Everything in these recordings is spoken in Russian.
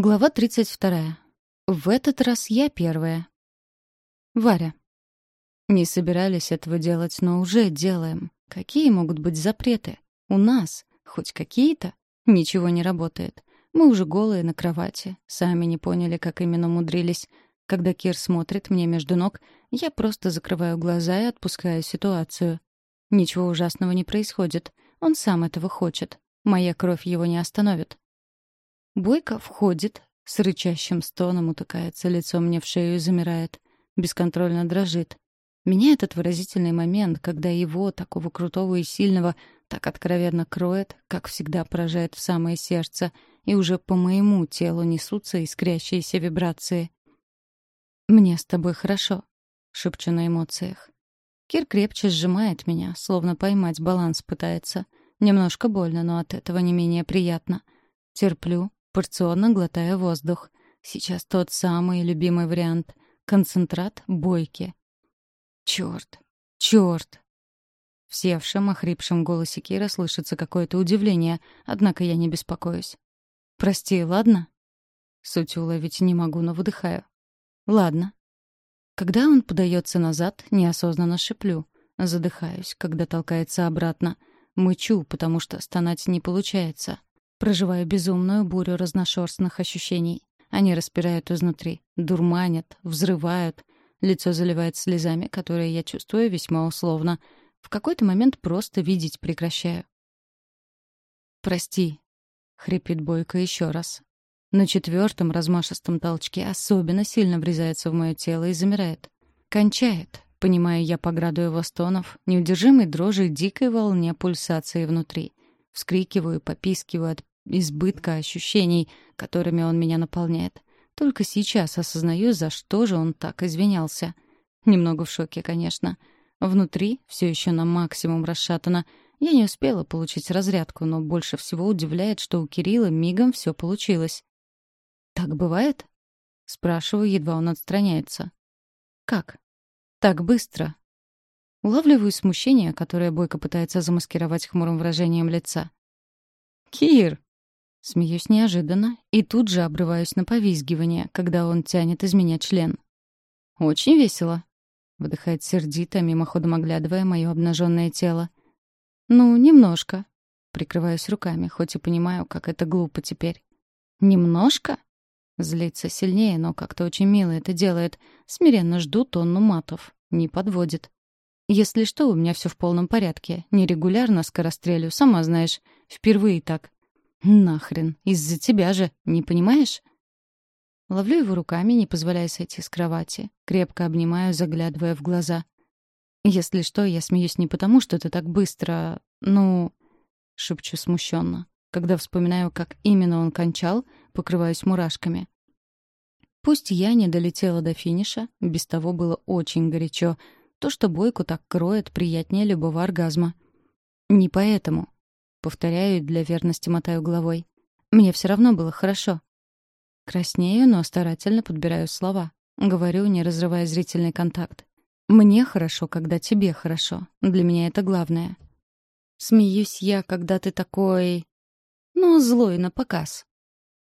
Глава 32. В этот раз я первая. Варя. Не собирались этого делать, но уже делаем. Какие могут быть запреты? У нас хоть какие-то? Ничего не работает. Мы уже голые на кровати. Сами не поняли, как именно умудрились. Когда Кир смотрит мне между ног, я просто закрываю глаза и отпускаю ситуацию. Ничего ужасного не происходит. Он сам этого хочет. Моя кровь его не остановит. Бойко входит, с рычащим стоном утыкается лицом мне в шею и замирает. Бесконтрольно дрожит. Меня этот выразительный момент, когда его, такого крутого и сильного, так откровенно кроет, как всегда поражает в самое сердце, и уже по моему телу несутся искрящиеся вибрации. «Мне с тобой хорошо», — шепчу на эмоциях. Кир крепче сжимает меня, словно поймать баланс пытается. Немножко больно, но от этого не менее приятно. Терплю, порционно глотая воздух. Сейчас тот самый любимый вариант. Концентрат бойки. Чёрт, чёрт. В севшем, охрипшем голосе Кира слышится какое-то удивление, однако я не беспокоюсь. «Прости, ладно?» Суть уловить не могу, но выдыхаю. «Ладно». Когда он подается назад, неосознанно шиплю. Задыхаюсь, когда толкается обратно. Мычу, потому что стонать не получается. Проживаю безумную бурю разношерстных ощущений. Они распирают изнутри, дурманят, взрывают. Лицо заливает слезами, которые я чувствую весьма условно. В какой-то момент просто видеть прекращаю. «Прости», — хрипит Бойко еще раз. На четвертом размашистом толчке особенно сильно врезается в мое тело и замирает. Кончает, понимаю я по граду его стонов, неудержимой дрожи и дикой волне пульсации внутри. Вскрикиваю, попискиваю от избытка ощущений, которыми он меня наполняет. Только сейчас осознаю, за что же он так извинялся. Немного в шоке, конечно. Внутри все еще на максимум расшатано. Я не успела получить разрядку, но больше всего удивляет, что у Кирилла мигом все получилось. «Так бывает?» — спрашиваю, едва он отстраняется. «Как?» «Так быстро». Улавливаю смущение, которое Бойко пытается замаскировать хмурым выражением лица. «Кир!» Смеюсь неожиданно и тут же обрываюсь на повизгивание, когда он тянет из меня член. «Очень весело», — выдыхает сердито, мимоходом оглядывая мое обнаженное тело. «Ну, немножко». Прикрываюсь руками, хоть и понимаю, как это глупо теперь. «Немножко?» Злится сильнее, но как-то очень мило это делает. Смиренно жду тонну матов. Не подводит. Если что, у меня все в полном порядке. Нерегулярно скорострелю, сама знаешь. Впервые так. «Нахрен, из-за тебя же, не понимаешь?» Ловлю его руками, не позволяя сойти с кровати. Крепко обнимаю, заглядывая в глаза. «Если что, я смеюсь не потому, что ты так быстро... Ну...» — шепчу смущенно. Когда вспоминаю, как именно он кончал, покрываюсь мурашками. Пусть я не долетела до финиша, без того было очень горячо. То, что бойку так кроет, приятнее любого оргазма. Не поэтому. Повторяю для верности мотаю головой. Мне все равно было хорошо. Краснею, но старательно подбираю слова. Говорю, не разрывая зрительный контакт. «Мне хорошо, когда тебе хорошо. Для меня это главное». Смеюсь я, когда ты такой... Ну, злой на показ.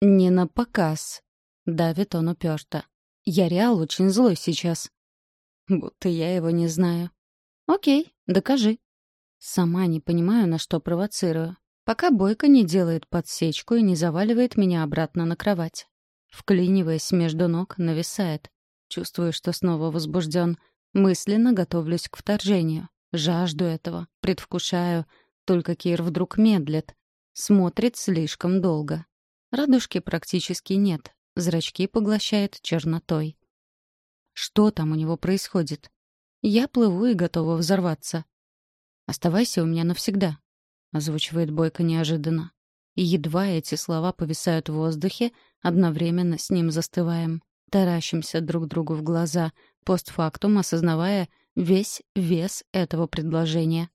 «Не на показ», — давит он уперто. «Я реал очень злой сейчас». Будто я его не знаю. «Окей, докажи». Сама не понимаю, на что провоцирую. Пока Бойко не делает подсечку и не заваливает меня обратно на кровать. Вклиниваясь между ног, нависает. Чувствую, что снова возбужден. Мысленно готовлюсь к вторжению. Жажду этого, предвкушаю. Только Кир вдруг медлит. Смотрит слишком долго. Радужки практически нет. Зрачки поглощает чернотой. Что там у него происходит? Я плыву и готова взорваться. «Оставайся у меня навсегда», — озвучивает Бойко неожиданно. И едва эти слова повисают в воздухе, одновременно с ним застываем. Таращимся друг другу в глаза, постфактум осознавая весь вес этого предложения.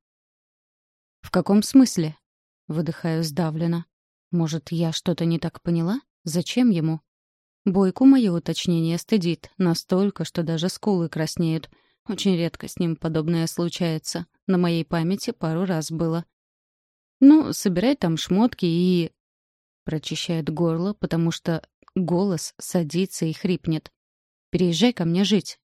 «В каком смысле?» — выдыхаю сдавленно. «Может, я что-то не так поняла? Зачем ему?» Бойку мое уточнение стыдит, настолько, что даже скулы краснеют. Очень редко с ним подобное случается. На моей памяти пару раз было. Ну, собирай там шмотки и... Прочищает горло, потому что голос садится и хрипнет. «Переезжай ко мне жить».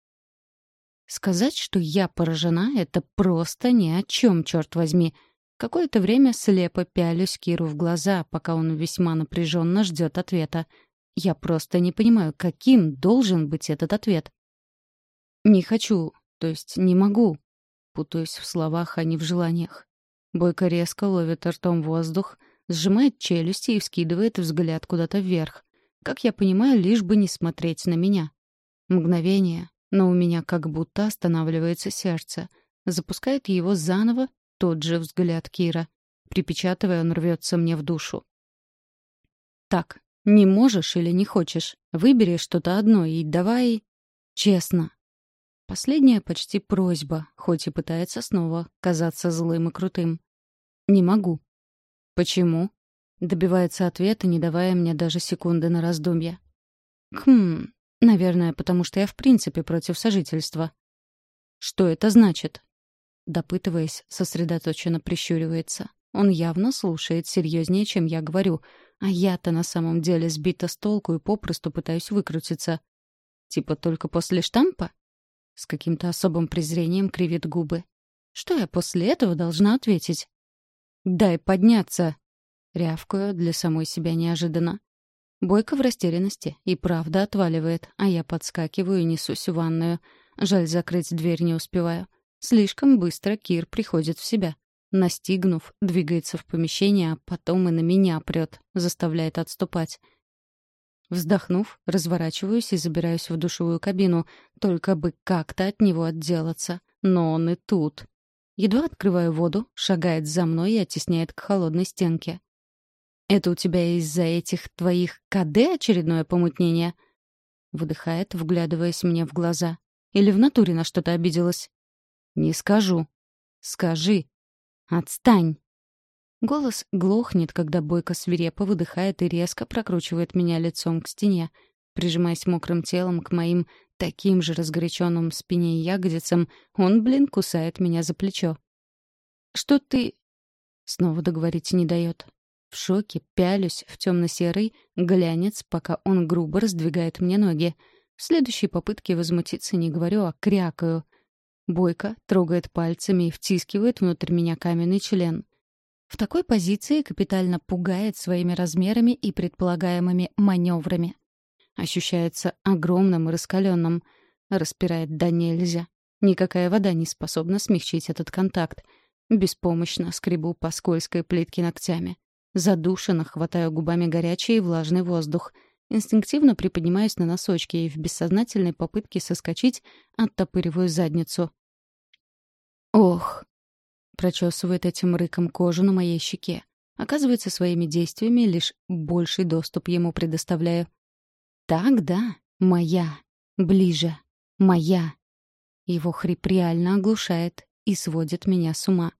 Сказать, что я поражена, это просто ни о чем, черт возьми. Какое-то время слепо пялюсь Киру в глаза, пока он весьма напряженно ждет ответа. Я просто не понимаю, каким должен быть этот ответ. «Не хочу, то есть не могу», путаюсь в словах, а не в желаниях. Бойко резко ловит ртом воздух, сжимает челюсти и вскидывает взгляд куда-то вверх. Как я понимаю, лишь бы не смотреть на меня. Мгновение, но у меня как будто останавливается сердце. Запускает его заново тот же взгляд Кира. Припечатывая, он рвется мне в душу. «Так, не можешь или не хочешь? Выбери что-то одно и давай... честно». Последняя почти просьба, хоть и пытается снова казаться злым и крутым. «Не могу». «Почему?» Добивается ответа, не давая мне даже секунды на раздумье. «Хм, наверное, потому что я в принципе против сожительства». «Что это значит?» Допытываясь, сосредоточенно прищуривается. Он явно слушает серьезнее, чем я говорю, а я-то на самом деле сбита с толку и попросту пытаюсь выкрутиться. Типа только после штампа? С каким-то особым презрением кривит губы. Что я после этого должна ответить? «Дай подняться!» Рявкаю для самой себя неожиданно. Бойко в растерянности и правда отваливает, а я подскакиваю и несусь в ванную. Жаль, закрыть дверь не успеваю. Слишком быстро Кир приходит в себя. Настигнув, двигается в помещение, а потом и на меня прет, заставляет отступать. Вздохнув, разворачиваюсь и забираюсь в душевую кабину, только бы как-то от него отделаться. Но он и тут. Едва открываю воду, шагает за мной и оттесняет к холодной стенке. «Это у тебя из-за этих твоих КД очередное помутнение?» Выдыхает, вглядываясь мне в глаза. «Или в натуре на что-то обиделась?» «Не скажу». «Скажи». «Отстань». Голос глохнет, когда Бойко свирепо выдыхает и резко прокручивает меня лицом к стене, прижимаясь мокрым телом к моим таким же разгоряченным спине и ягодицам, он, блин, кусает меня за плечо. «Что ты...» Снова договорить не дает. В шоке пялюсь в темно-серый глянец, пока он грубо раздвигает мне ноги. В следующей попытке возмутиться не говорю, а крякаю. Бойко трогает пальцами и втискивает внутрь меня каменный член. В такой позиции капитально пугает своими размерами и предполагаемыми маневрами. Ощущается огромным и раскаленным. Распирает до нельзя. Никакая вода не способна смягчить этот контакт. Беспомощно скребу по скользкой плитке ногтями. Задушенно хватаю губами горячий и влажный воздух. Инстинктивно приподнимаюсь на носочки и в бессознательной попытке соскочить оттопыриваю задницу. Ох, прочесывает этим рыком кожу на моей щеке. Оказывается, своими действиями лишь больший доступ ему предоставляю. Так, да, моя, ближе, моя. Его хрип реально оглушает и сводит меня с ума.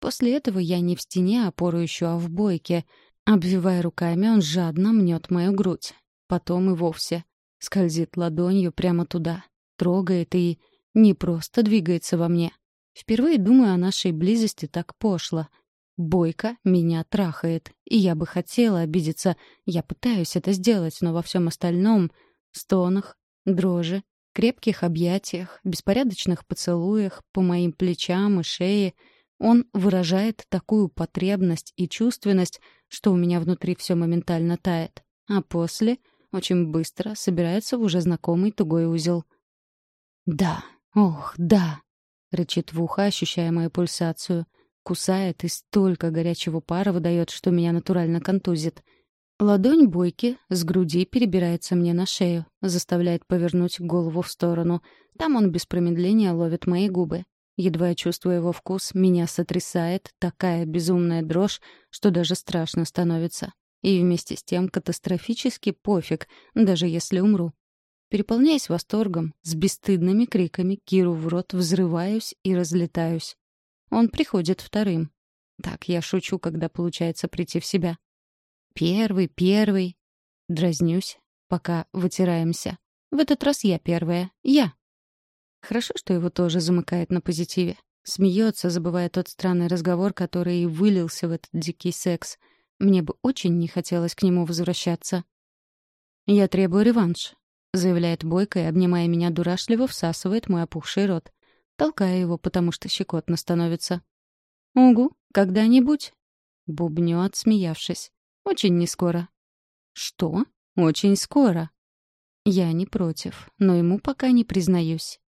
После этого я не в стене, а пору еще а в бойке. Обвивая руками, он жадно мнет мою грудь. Потом и вовсе скользит ладонью прямо туда, трогает и не просто двигается во мне, Впервые думаю о нашей близости так пошло. Бойко меня трахает, и я бы хотела обидеться. Я пытаюсь это сделать, но во всем остальном — стонах, дрожи, крепких объятиях, беспорядочных поцелуях по моим плечам и шее — он выражает такую потребность и чувственность, что у меня внутри все моментально тает. А после очень быстро собирается в уже знакомый тугой узел. «Да, ох, да!» Рычит в ухо, ощущая мою пульсацию. Кусает и столько горячего пара выдает, что меня натурально контузит. Ладонь бойки с груди перебирается мне на шею, заставляет повернуть голову в сторону. Там он без промедления ловит мои губы. Едва я чувствую его вкус, меня сотрясает такая безумная дрожь, что даже страшно становится. И вместе с тем катастрофически пофиг, даже если умру. Переполняясь восторгом, с бесстыдными криками Киру в рот взрываюсь и разлетаюсь. Он приходит вторым. Так я шучу, когда получается прийти в себя. Первый, первый. Дразнюсь, пока вытираемся. В этот раз я первая. Я. Хорошо, что его тоже замыкает на позитиве. Смеется, забывая тот странный разговор, который и вылился в этот дикий секс. Мне бы очень не хотелось к нему возвращаться. «Я требую реванш», — заявляет Бойко и, обнимая меня дурашливо, всасывает мой опухший рот. Толкаю его, потому что щекотно становится. «Угу, когда-нибудь?» — бубню, отсмеявшись. «Очень не скоро». «Что? Очень скоро?» Я не против, но ему пока не признаюсь.